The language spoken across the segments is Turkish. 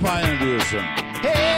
pioneer diyorsun. Hey!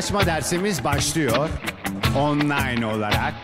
Açma dersimiz başlıyor. Online olarak.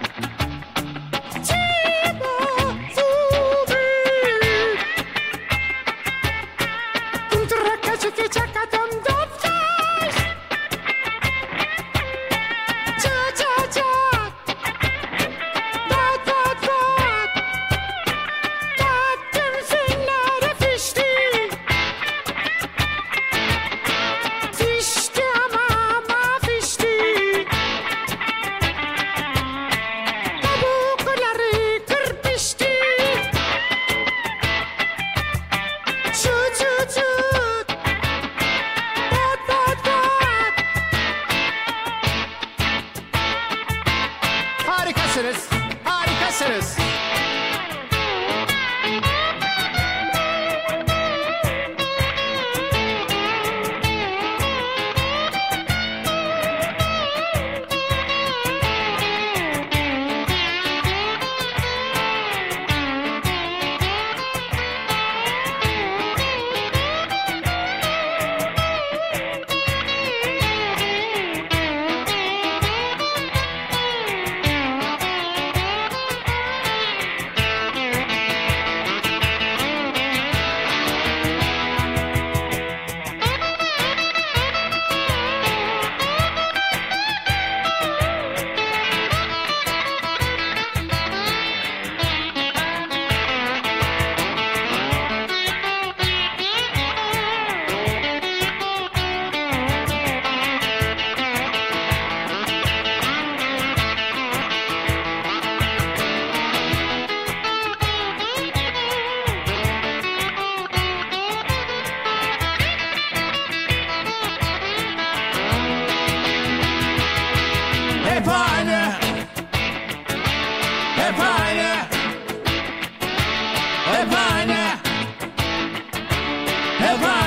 Hep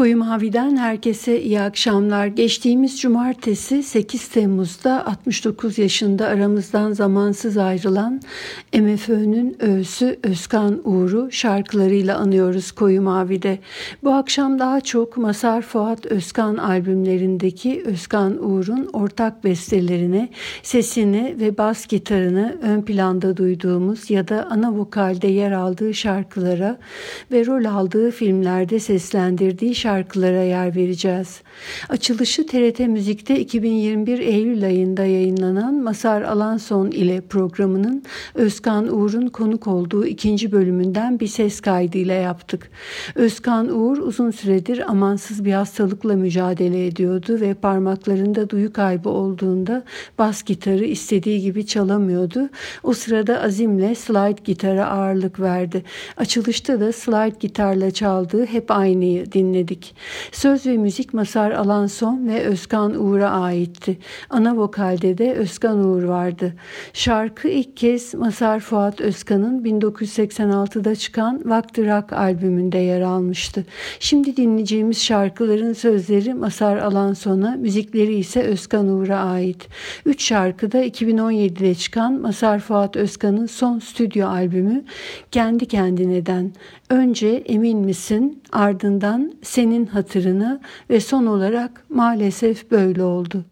Koyu Mavi'den herkese iyi akşamlar. Geçtiğimiz cumartesi 8 Temmuz'da 69 yaşında aramızdan zamansız ayrılan MFÖ'nün öğüsü Özkan Uğur'u şarkılarıyla anıyoruz Koyu Mavi'de. Bu akşam daha çok Masar Fuat Özkan albümlerindeki Özkan Uğur'un ortak bestelerine, sesini ve bas gitarını ön planda duyduğumuz ya da ana vokalde yer aldığı şarkılara ve rol aldığı filmlerde seslendirdiği şarkılara yer vereceğiz. Açılışı TRT Müzik'te 2021 Eylül ayında yayınlanan Masar Alanson ile programının Özkan Uğur'un konuk olduğu ikinci bölümünden bir ses kaydıyla yaptık. Özkan Uğur uzun süredir amansız bir hastalıkla mücadele ediyordu ve parmaklarında duyu kaybı olduğunda bas gitarı istediği gibi çalamıyordu. O sırada azimle slide gitara ağırlık verdi. Açılışta da slide gitarla çaldığı hep aynıyı dinledik. Söz ve müzik Masar Alanson ve Özkan Uğur'a aitti. Ana vokalde de Özkan Uğur vardı. Şarkı ilk kez Masar Fuat Özkan'ın 1986'da çıkan Vakti Rock albümünde yer almıştı. Şimdi dinleyeceğimiz şarkıların sözleri Masar Alanson'a, müzikleri ise Özkan Uğur'a ait. Üç şarkı da 2017'de çıkan Masar Fuat Özkan'ın son stüdyo albümü Kendi Kendine'den. Önce Emin Misin, ardından Senin Hatırını ve son olarak Maalesef Böyle Oldu.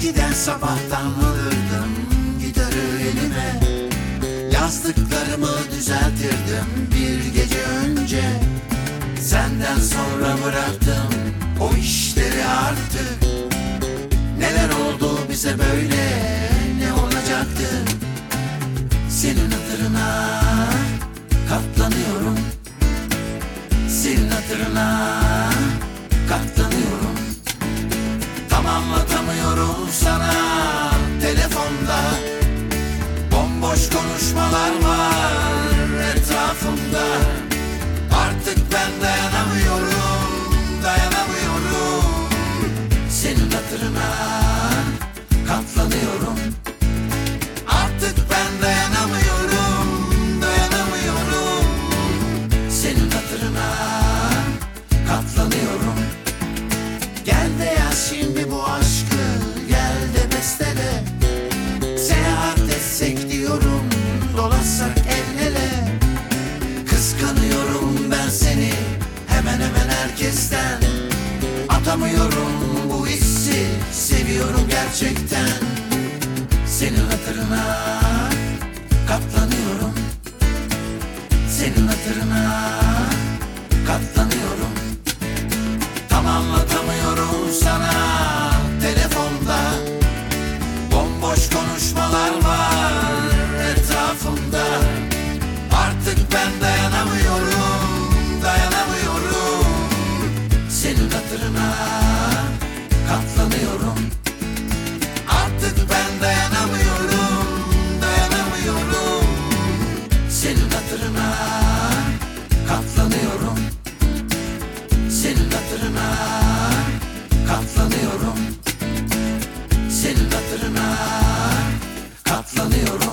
Eskiden sabahtan alırdım gitarı elime. Yazdıklarımı düzeltirdim bir gece önce. Senden sonra bıraktım o işleri artık. Neler oldu bize böyle ne olacaktı? Senin hatırına katlanıyorum. Senin hatırına katlanıyorum anlatamıyorum sana. Telefonda Bomboş konuşmalar var etrafımda. Artık ben dayanamıyorum, dayanamıyorum. Senin hatırına katlanıyorum. Artık ben dayanamıyorum, dayanamıyorum. Senin hatırına katlanıyorum. Gel de yaz bestele Seyahat etsek diyorum Dolaşsak el ele. Kıskanıyorum ben seni Hemen hemen herkesten. Atamıyorum bu hissi Seviyorum gerçekten. Senin hatırına Katlanıyorum. Senin hatırına Katlanıyorum. Tam anlatamıyorum sana Ben dayanamıyorum, dayanamıyorum. Senin hatırına katlanıyorum. Artık ben dayanamıyorum, dayanamıyorum. Senin hatırına katlanıyorum. Senin hatırına katlanıyorum. Senin hatırına katlanıyorum.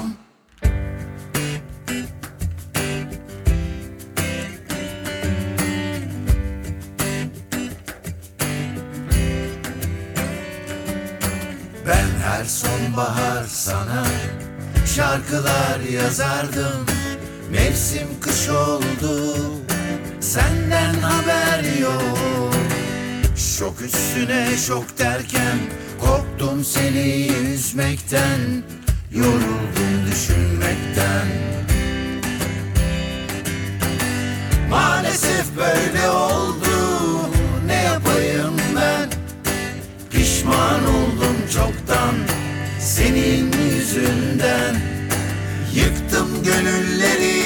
Şarkılar yazardım. Mevsim kış oldu senden haber yok. Şok üstüne şok derken korktum seni üzmekten Yoruldum düşünmekten. Maalesef böyle oldu ne yapayım ben? Pişman oldum çoktan senin yüzünden gönülleri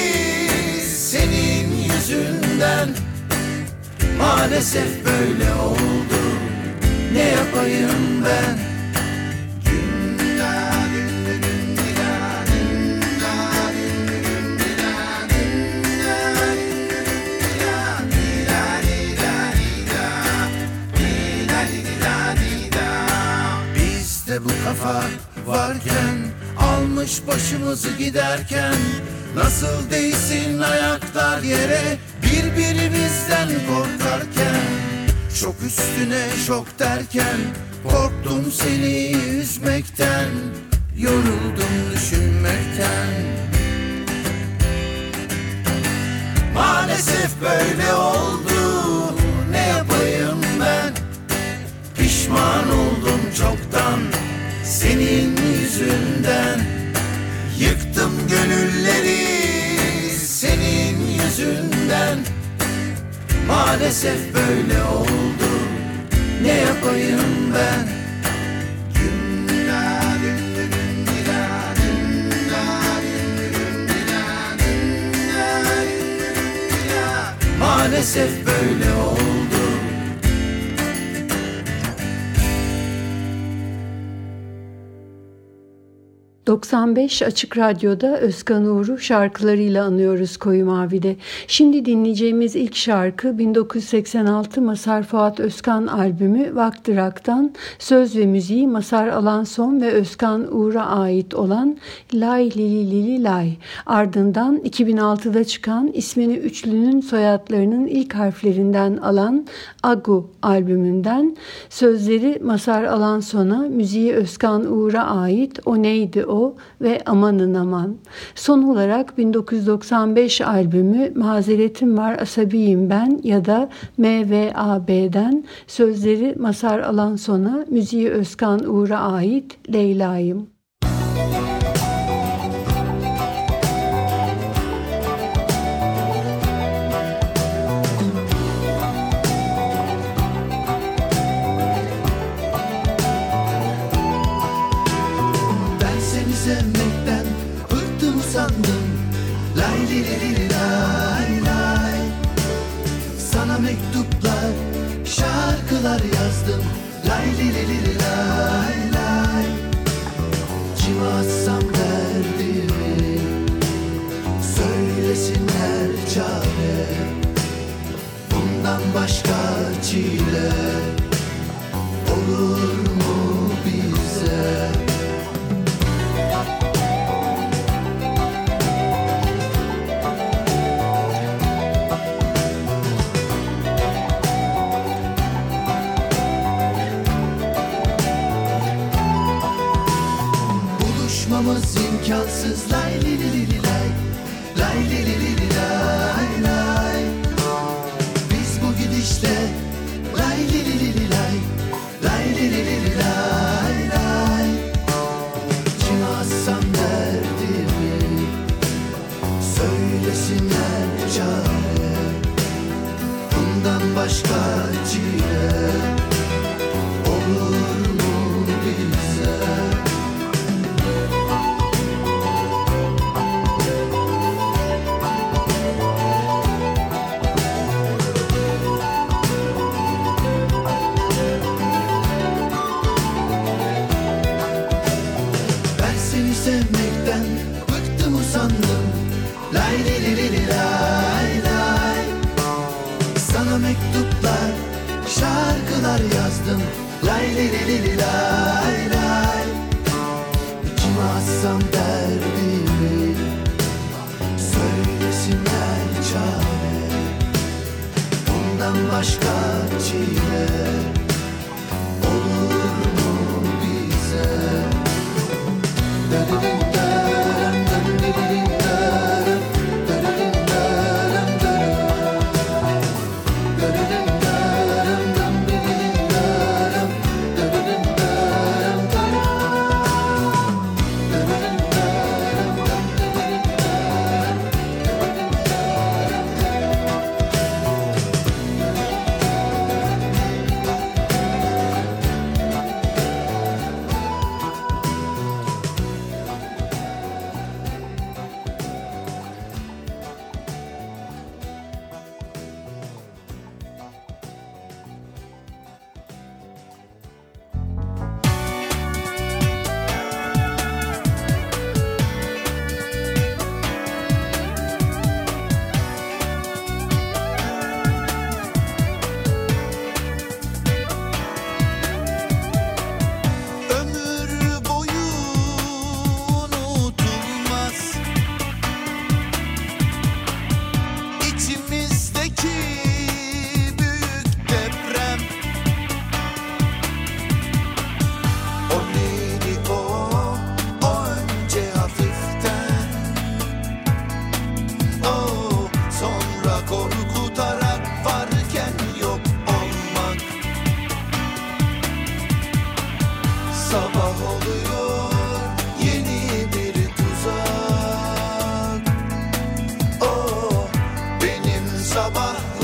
senin yüzünden. Maalesef böyle oldu. Ne yapayım ben? Bizde bu kafa varken Almış başımızı giderken Nasıl değsin ayaklar yere Birbirimizden korkarken? Şok üstüne şok derken Korktum seni üzmekten Yoruldum düşünmekten. Maalesef böyle oldu Ne yapayım ben? Pişman oldum çoktan senin yüzünden yüzünden Maalesef böyle oldu. Ne yapayım ben? Maalesef böyle oldu 95 Açık Radyo'da Özkan Uğur'u şarkılarıyla anıyoruz Koyu Mavi'de. Şimdi dinleyeceğimiz ilk şarkı 1986 Masar Fuat Özkan albümü Vaktirak'tan söz ve müziği Masar Alanson ve Özkan Uğur'a ait olan Lay Lili Lili Lay. Ardından 2006'da çıkan ismini üçlünün soyadlarının ilk harflerinden alan Agu albümünden sözleri Masar Alanson'a, müziği Özkan Uğur'a ait O Neydi O ve Amanın Aman. Son olarak 1995 albümü Mazeretim Var Asabiyim Ben ya da MVAB'den sözleri Masar Alanson'a, müziği Özkan Uğur'a ait Leyla'yım. Ben sandım Lay li li lay lay. Sana mektuplar, şarkılar yazdım. Lay li li li lay lay. Kime atsam derdimi Söylesinler çare. Bundan başka çile else is like başka çile benim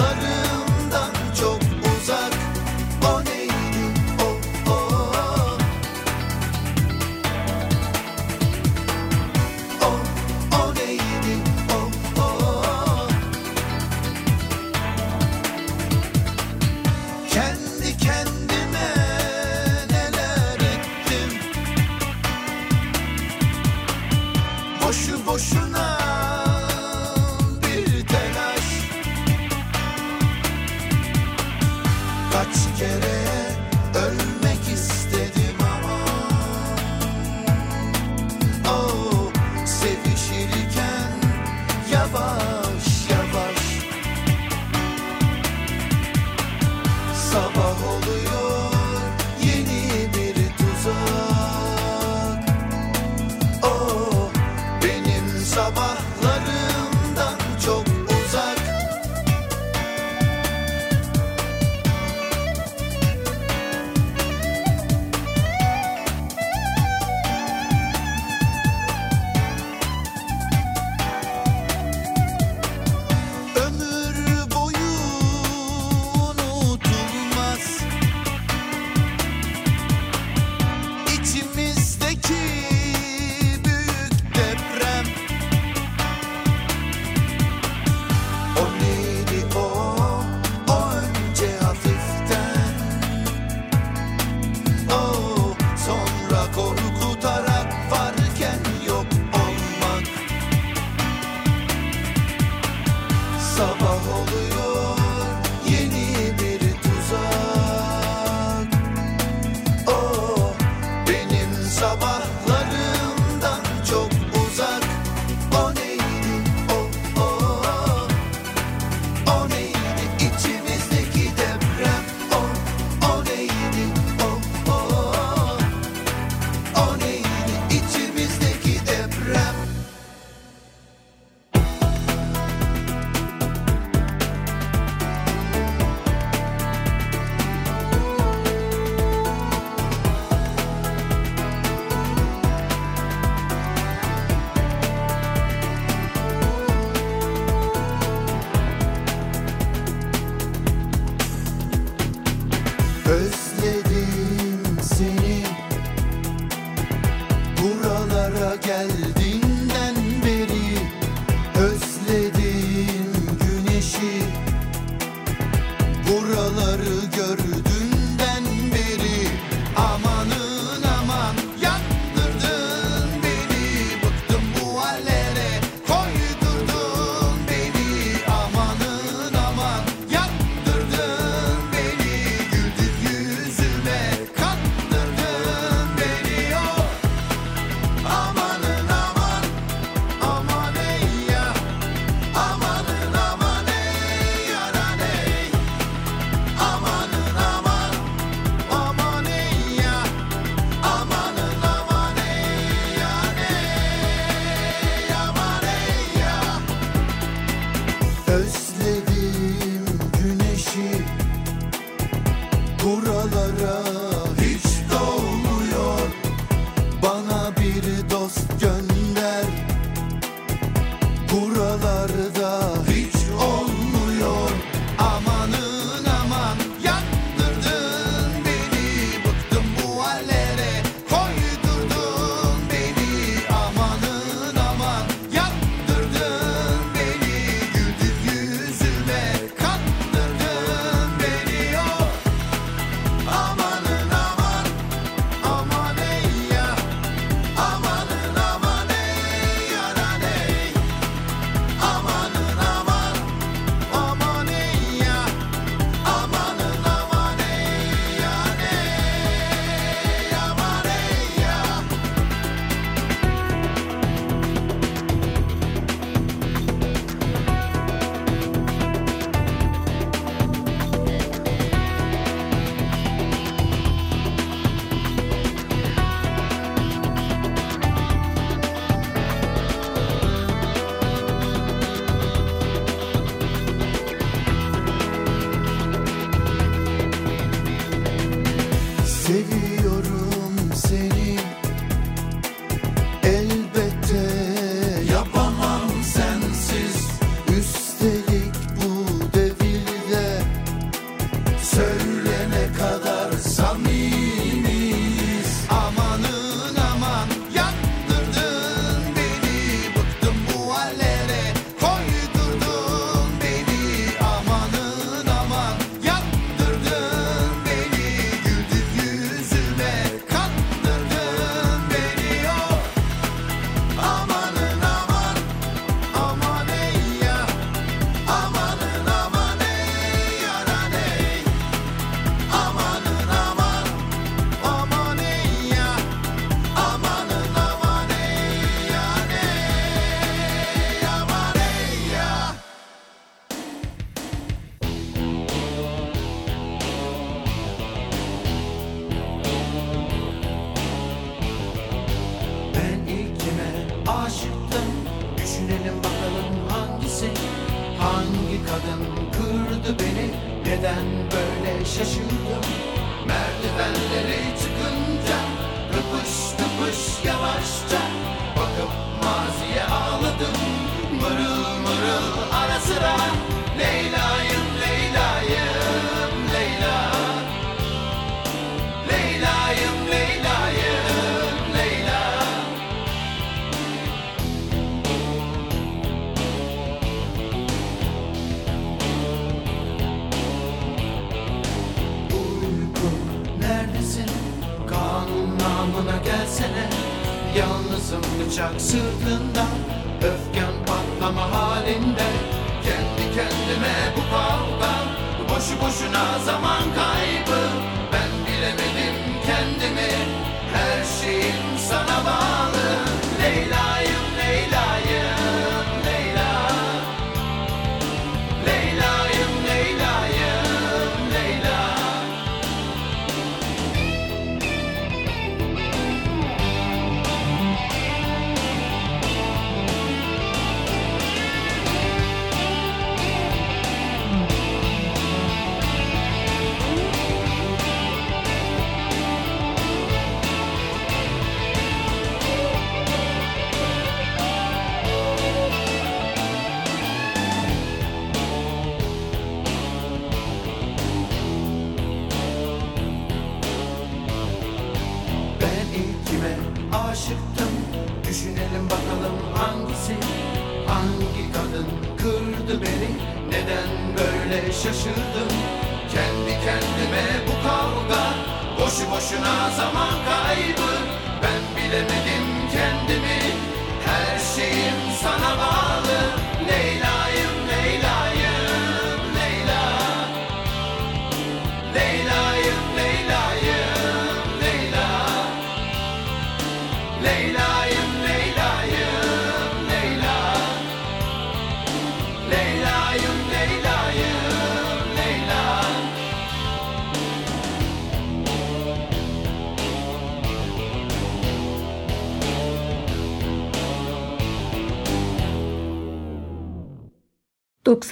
buralara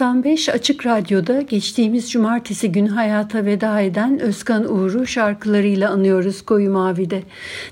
95 Açık Radyo'da geçtiğimiz cumartesi günü hayata veda eden Özkan Uğur'u şarkılarıyla anıyoruz Koyu Mavi'de.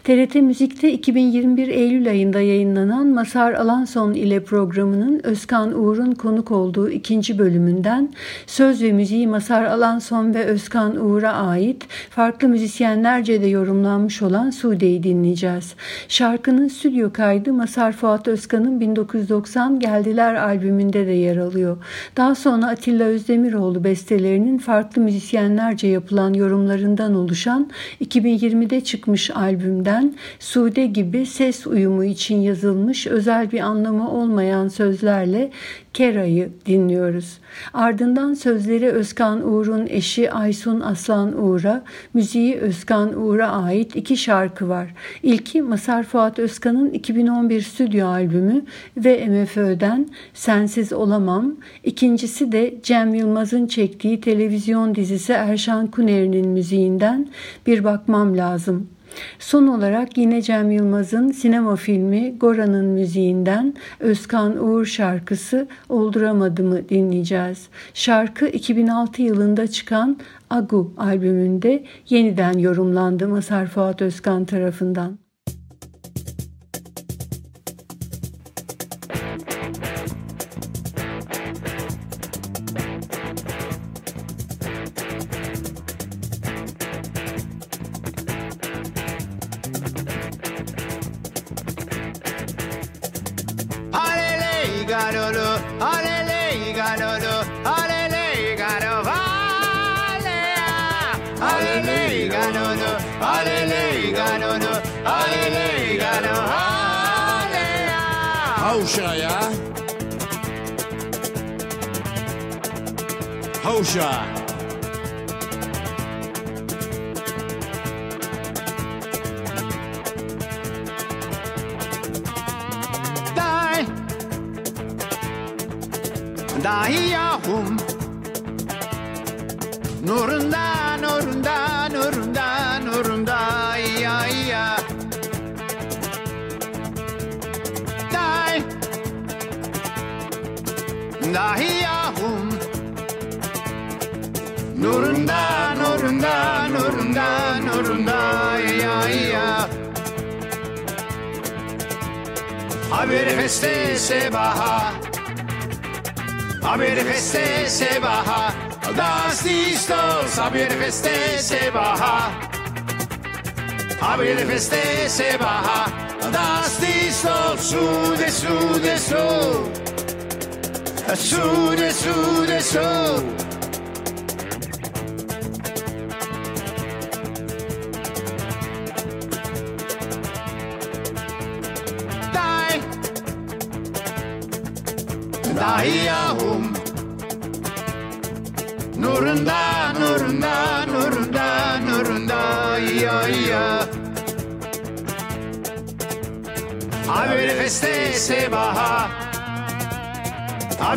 TRT Müzik'te 2021 Eylül ayında yayınlanan Masar Alanson ile programının Özkan Uğur'un konuk olduğu ikinci bölümünden söz ve müziği Masar Alanson ve Özkan Uğur'a ait farklı müzisyenlerce de yorumlanmış olan Sude'yi dinleyeceğiz. Şarkının stüdyo kaydı Masar Fuat Özkan'ın 1990 Geldiler albümünde de yer alıyor. Daha sonra Atilla Özdemiroğlu bestelerinin farklı müzisyenlerce yapılan yorumlarından oluşan 2020'de çıkmış albümden Sude gibi ses uyumu için yazılmış özel bir anlamı olmayan sözlerle Kera'yı dinliyoruz. Ardından sözleri Özkan Uğur'un eşi Aysun Aslan Uğur'a, müziği Özkan Uğur'a ait iki şarkı var. İlki Masar Fuat Özkan'ın 2011 stüdyo albümü ve MFÖ'den Sensiz Olamam. İkincisi de Cem Yılmaz'ın çektiği televizyon dizisi Erşan Kuneri'nin müziğinden Bir Bakmam Lazım. Son olarak yine Cem Yılmaz'ın sinema filmi Gora'nın müziğinden Özkan Uğur şarkısı Olduramadım'ı dinleyeceğiz. Şarkı 2006 yılında çıkan Agu albümünde yeniden yorumlandı Masar Fuat Özkan tarafından. Dai yahum. Nurunda, nurunda, nurunda, nurunda, ya ya. Dai, dai yahum. Nurunda, nurunda, nurunda, nurunda, ya ya. Aber feste se A feste se baja, das listos, a bir feste se baja. A feste se baja, das listos, sube, sube, sube. Sube, sube, sube.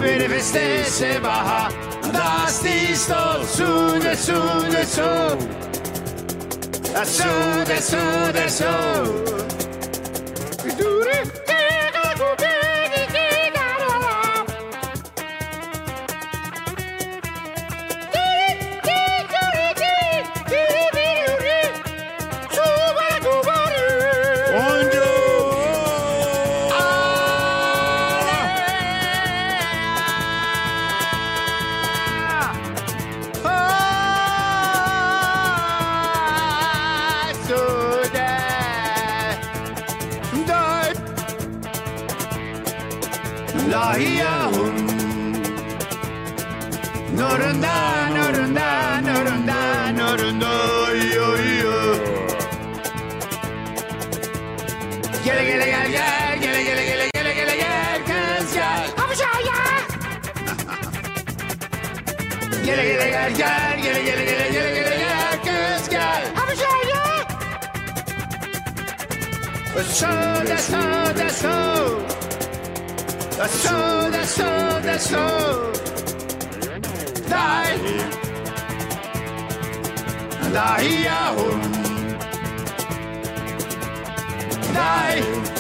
bir veste sebaha Da stisto sude sude su Sude sude su that's all, that's all, that's all. That's all, that's all, that's all. Die. Die, Yahoo. Oh. Die.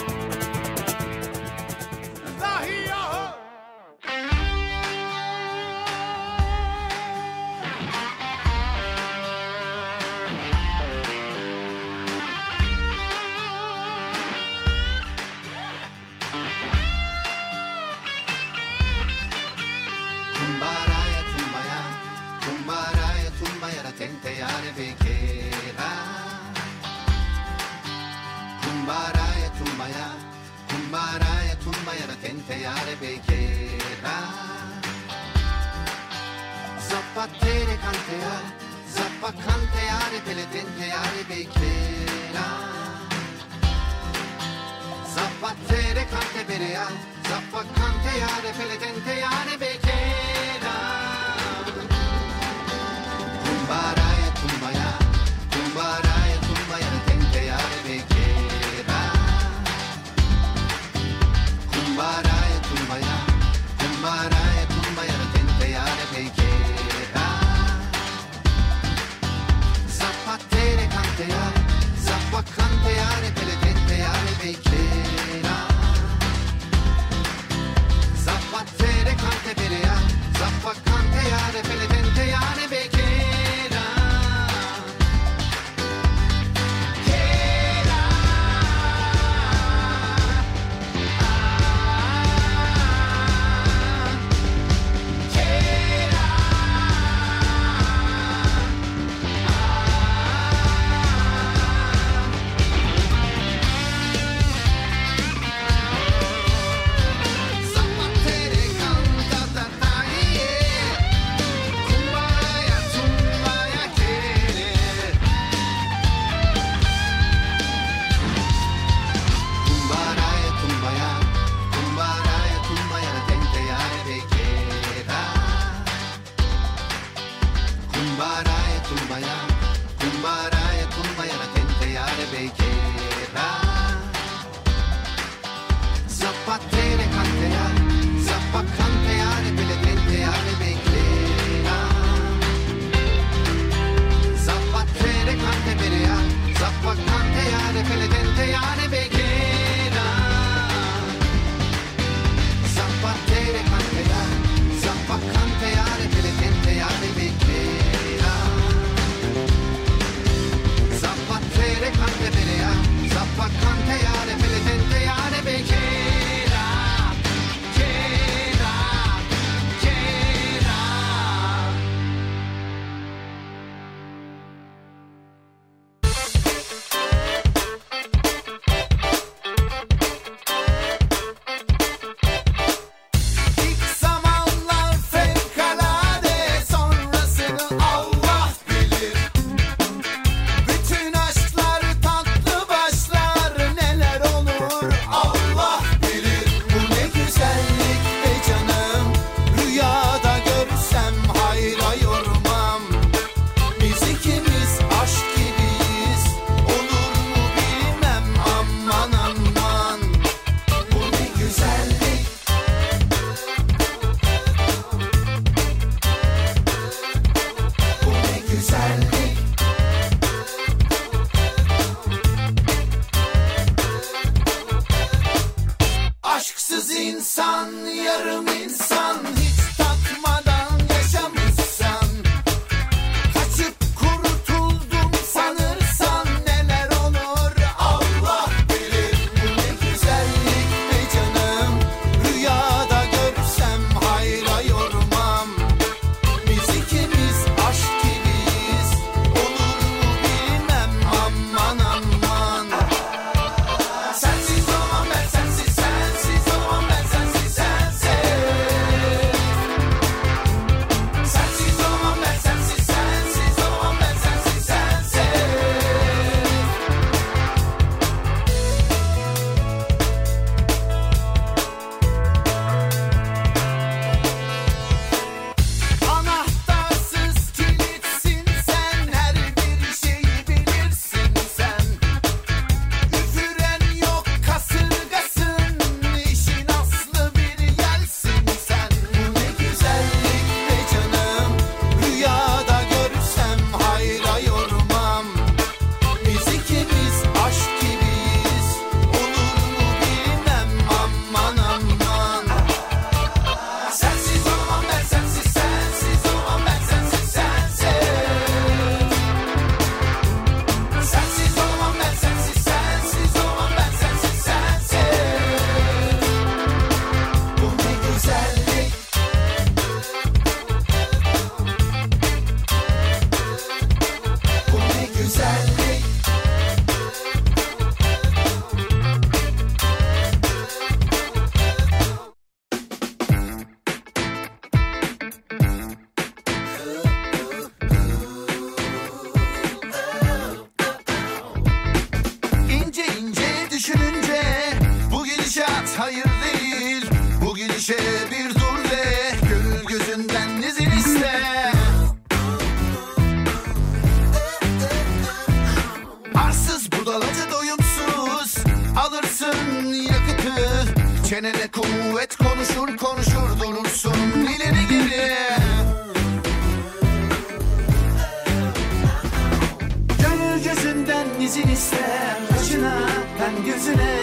izin ister Kaşına hem gözüne.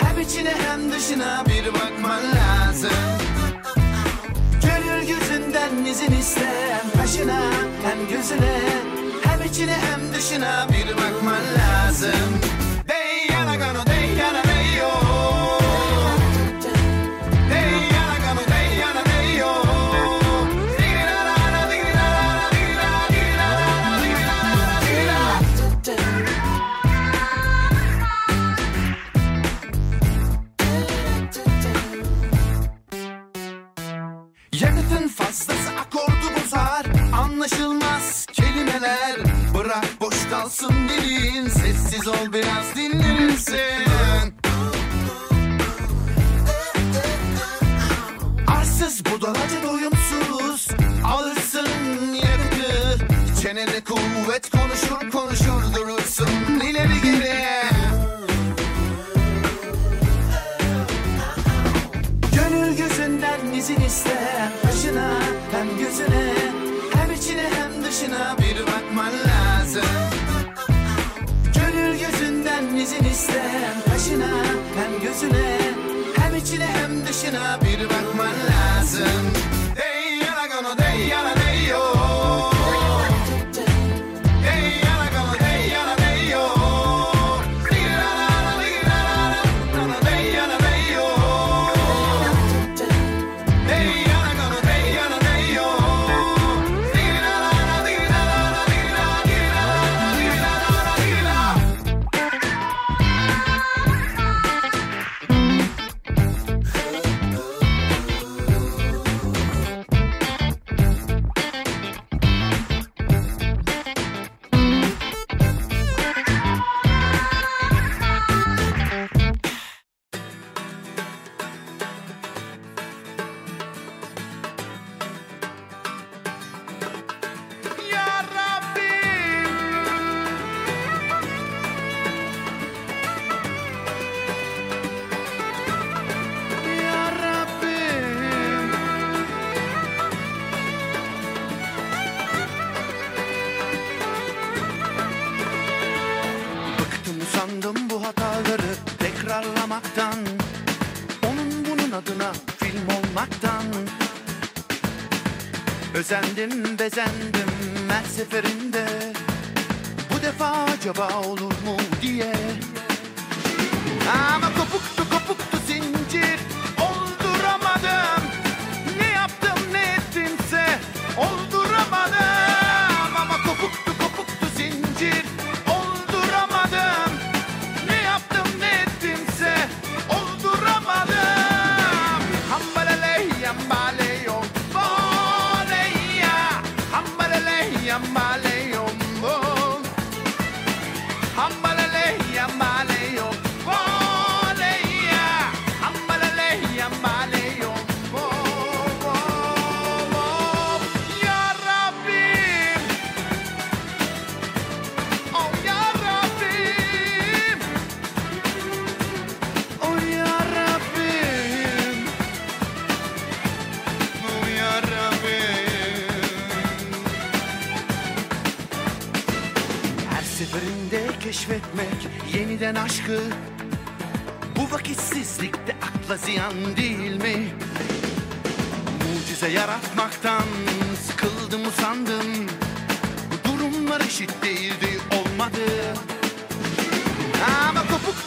Hem içine hem dışına bir bakman lazım. Gönül gözünden izin ister Kaşına hem gözüne. Hem içine hem dışına bir bakman lazım. Dey yana gano dey yana kelimeler Bırak boş kalsın dilin Sessiz ol biraz dinlenirsin Arsız budalacı doyumsuz Alırsın yakıtı Çenede kuvvet konuşur konuşur durursun ileri geri. Gönül gözünden izin iste Başına gözünden izin iste Başına hem gözüne Hem içine hem dışına bir bakman lazım Bezendim her seferinde. Bu defa acaba olur keşfetmek yeniden aşkı. Bu vakitsizlikte akla ziyan değil mi? Mucize yaratmaktan sıkıldım usandım. Bu durumlar eşit değildi olmadı. Ama kopuktu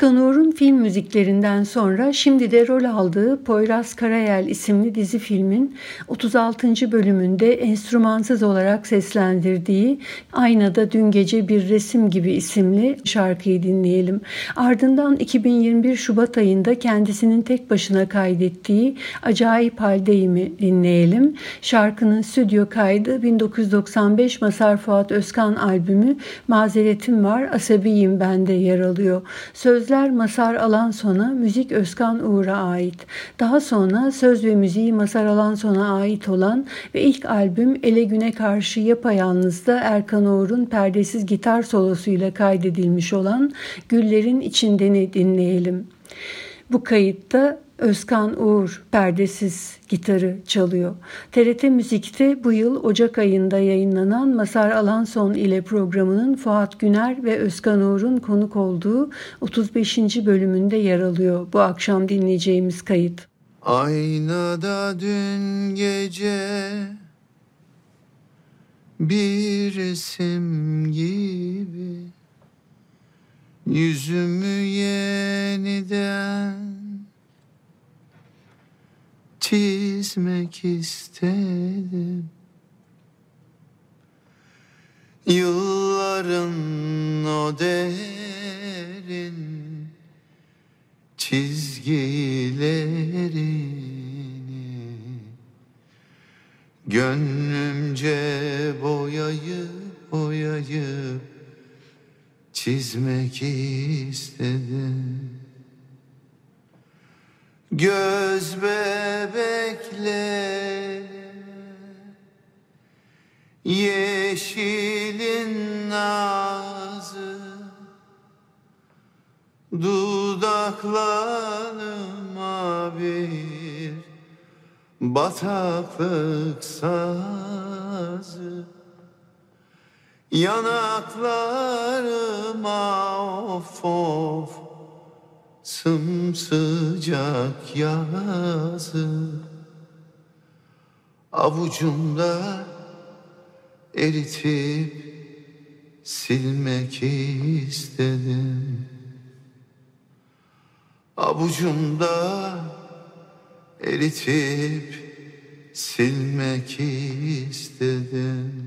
Özkan Uğur'un film müziklerinden sonra şimdi de rol aldığı Poyraz Karayel isimli dizi filmin 36. bölümünde enstrümansız olarak seslendirdiği Aynada Dün Gece Bir Resim Gibi isimli şarkıyı dinleyelim. Ardından 2021 Şubat ayında kendisinin tek başına kaydettiği Acayip Haldeyim'i dinleyelim. Şarkının stüdyo kaydı 1995 Masar Fuat Özkan albümü Mazeretim Var Asabiyim Bende yer alıyor. Sözler Masar Alanson'a, müzik Özkan Uğur'a ait. Daha sonra söz ve müziği Masar Alanson'a ait olan ve ilk albüm Ele Güne Karşı Yapayalnız'da Erkan Uğur'un perdesiz gitar solosuyla kaydedilmiş olan Güllerin İçindeni dinleyelim. Bu kayıtta Özkan Uğur perdesiz gitarı çalıyor. TRT Müzik'te bu yıl Ocak ayında yayınlanan Masar Alanson ile programının Fuat Güner ve Özkan Uğur'un konuk olduğu 35. bölümünde yer alıyor bu akşam dinleyeceğimiz kayıt. Aynada dün gece bir resim gibi Yüzümü yeniden çizmek istedim. Yılların o derin çizgilerini Gönlümce boyayıp boyayıp çizmek istedim Göz bebekle Yeşilin nazı Dudaklarıma bir bataklık sazı. Yanaklarıma of of Sımsıcak yazı. Avucumda eritip silmek istedim. Avucumda eritip silmek istedim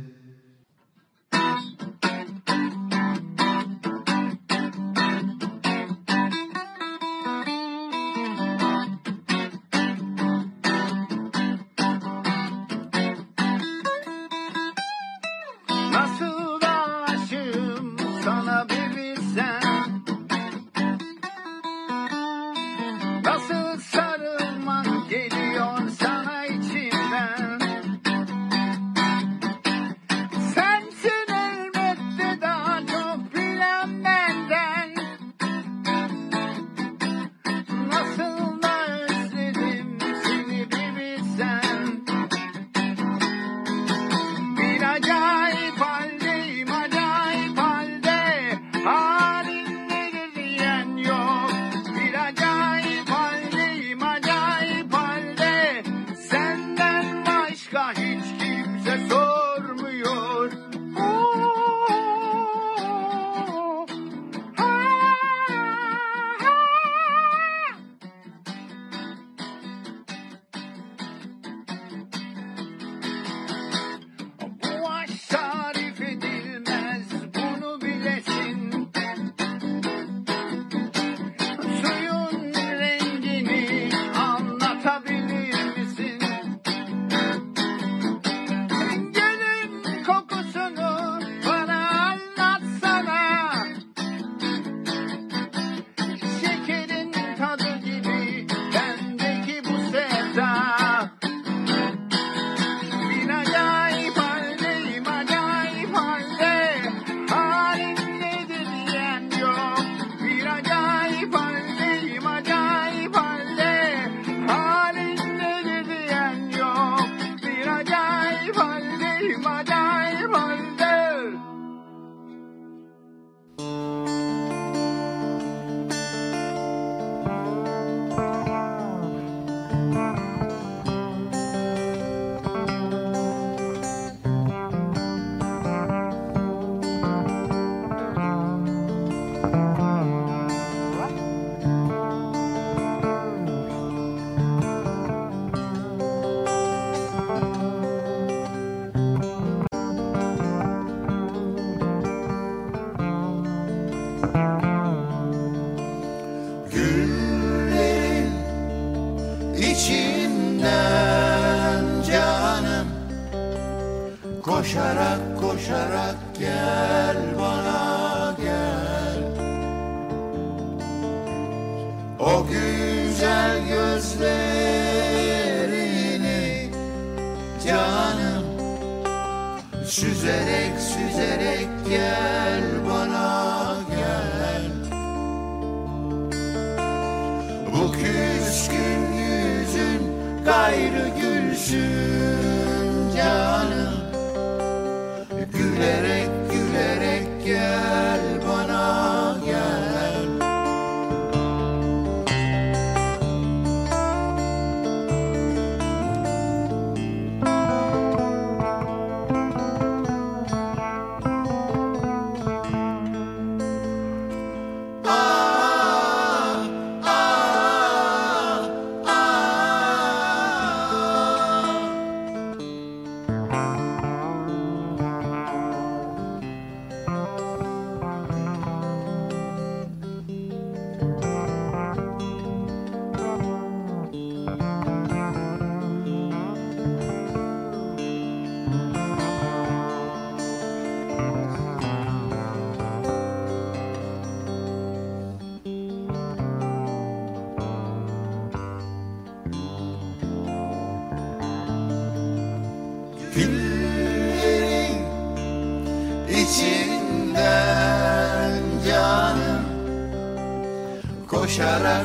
Shara.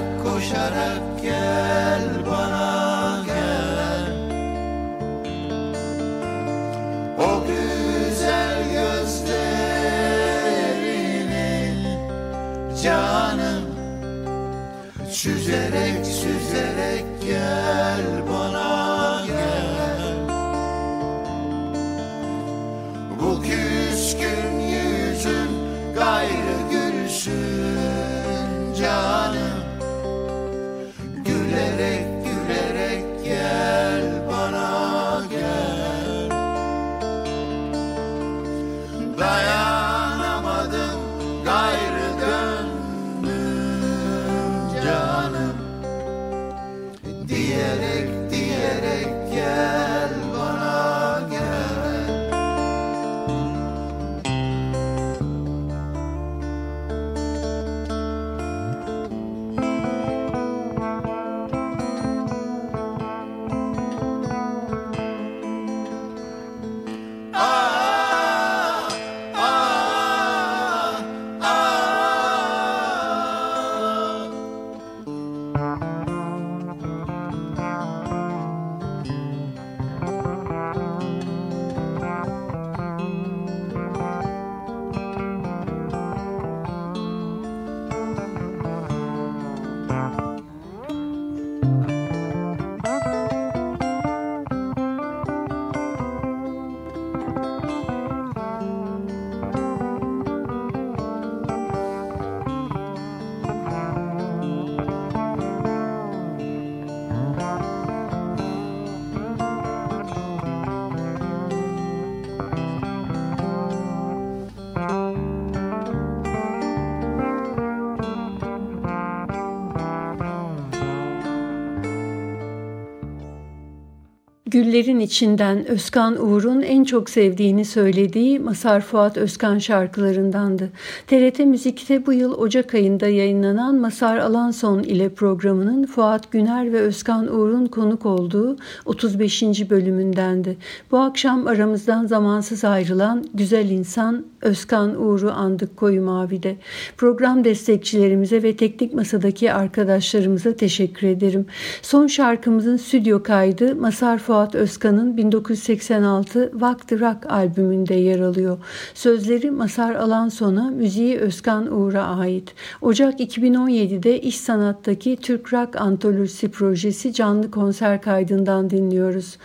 Güllerin içinden Özkan Uğur'un en çok sevdiğini söylediği Masar Fuat Özkan şarkılarındandı. TRT Müzik'te bu yıl Ocak ayında yayınlanan Masar Alanson ile programının Fuat Güner ve Özkan Uğur'un konuk olduğu 35. bölümündendi. Bu akşam aramızdan zamansız ayrılan güzel insan Özkan Uğur'u andık Koyu Mavi'de. Program destekçilerimize ve teknik masadaki arkadaşlarımıza teşekkür ederim. Son şarkımızın stüdyo kaydı Masar Fuat Özkan'ın 1986 Vakti Rock albümünde yer alıyor. Sözleri Masar Alanson'a, müziği Özkan Uğur'a ait. Ocak 2017'de İş Sanat'taki Türk Rock Antolojisi projesi canlı konser kaydından dinliyoruz.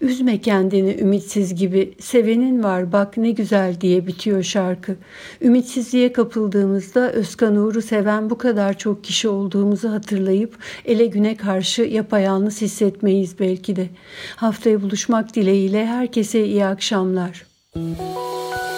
Üzme kendini ümitsiz gibi, sevenin var bak ne güzel diye bitiyor şarkı. Ümitsizliğe kapıldığımızda Özkan Uğur'u seven bu kadar çok kişi olduğumuzu hatırlayıp ele güne karşı yapayalnız hissetmeyiz belki de. Haftaya buluşmak dileğiyle herkese iyi akşamlar. Güneş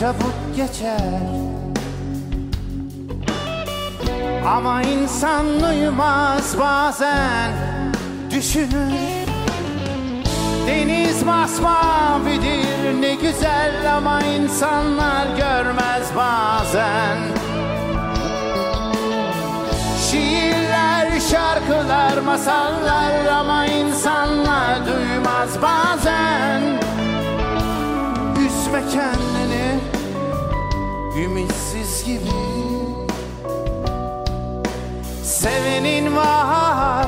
çabuk geçer. Ama insan uyumaz bazen Düşünür. Deniz masmavidir ne güzel ama insanlar görmez bazen. Şiirler, şarkılar, masallar ama insanlar duymaz bazen. Üzme kendini ümitsiz gibi. Sevenin var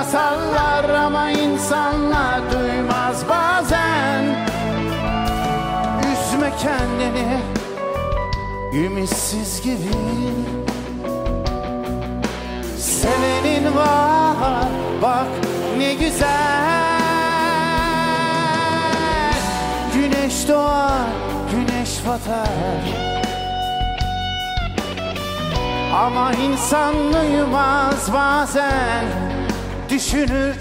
masallar ama insanlar duymaz bazen. Üzme kendini ümitsiz gibi. Sevenin var bak ne güzel. Güneş doğar, güneş batar. Ama insan uyumaz bazen Düşünür